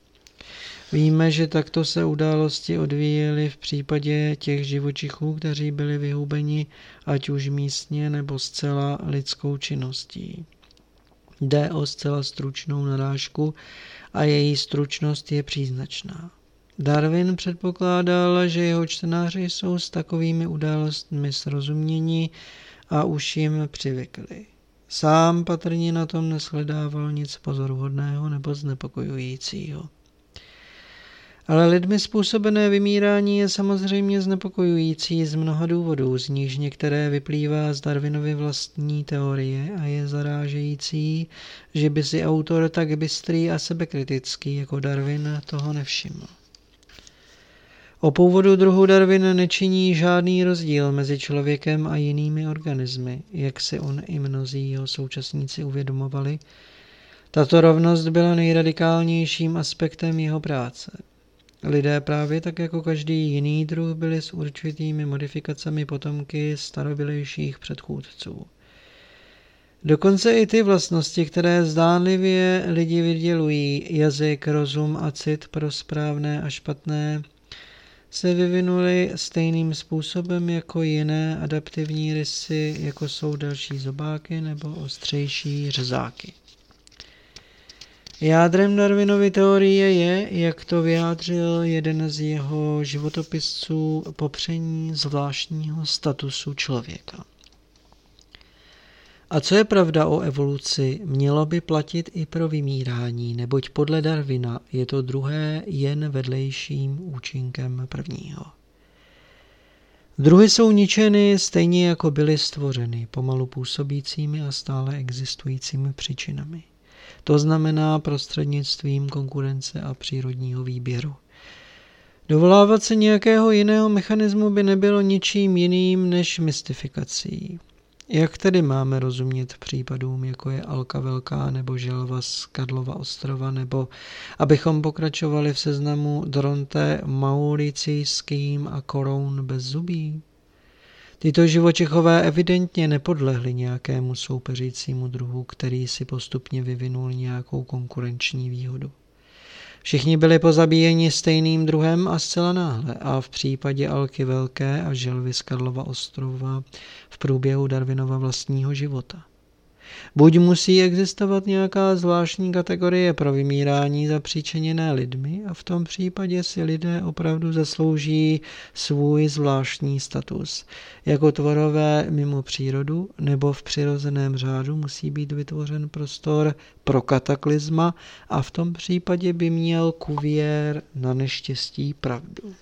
Víme, že takto se události odvíjely v případě těch živočichů, kteří byli vyhubeni ať už místně nebo zcela lidskou činností. Jde o zcela stručnou narážku a její stručnost je příznačná. Darwin předpokládal, že jeho čtenáři jsou s takovými událostmi srozuměni a už jim přivykli. Sám patrně na tom neshledával nic pozoruhodného nebo znepokojujícího. Ale lidmi způsobené vymírání je samozřejmě znepokojující z mnoha důvodů, z nichž některé vyplývá z Darwinovy vlastní teorie a je zarážející, že by si autor tak bystrý a sebekritický jako Darwin toho nevšiml. O původu druhu Darwin nečiní žádný rozdíl mezi člověkem a jinými organismy, jak si on i mnozí jeho současníci uvědomovali. Tato rovnost byla nejradikálnějším aspektem jeho práce. Lidé právě tak jako každý jiný druh byli s určitými modifikacemi potomky starobilejších předchůdců. Dokonce i ty vlastnosti, které zdánlivě lidi vydělují, jazyk, rozum a cit pro správné a špatné, se vyvinuly stejným způsobem jako jiné adaptivní rysy, jako jsou další zobáky nebo ostřejší řezáky. Jádrem Darwinovy teorie je, jak to vyjádřil jeden z jeho životopisců, popření zvláštního statusu člověka. A co je pravda o evoluci, mělo by platit i pro vymírání, neboť podle Darwina je to druhé jen vedlejším účinkem prvního. Druhy jsou ničeny stejně jako byly stvořeny, pomalu působícími a stále existujícími příčinami. To znamená prostřednictvím konkurence a přírodního výběru. Dovolávat se nějakého jiného mechanismu by nebylo ničím jiným než mystifikací. Jak tedy máme rozumět případům, jako je Alka Velká nebo Želva z Karlova ostrova, nebo abychom pokračovali v seznamu Dronte mauricijským a Koroun bez zubí? Tyto živočichové evidentně nepodlehly nějakému soupeřícímu druhu, který si postupně vyvinul nějakou konkurenční výhodu. Všichni byli pozabíjeni stejným druhem a zcela náhle a v případě Alky Velké a želvy z Karlova ostrova v průběhu Darwinova vlastního života. Buď musí existovat nějaká zvláštní kategorie pro vymírání zapříčeněné lidmi a v tom případě si lidé opravdu zaslouží svůj zvláštní status. Jako tvorové mimo přírodu nebo v přirozeném řádu musí být vytvořen prostor pro kataklizma a v tom případě by měl Kuvier na neštěstí pravdu.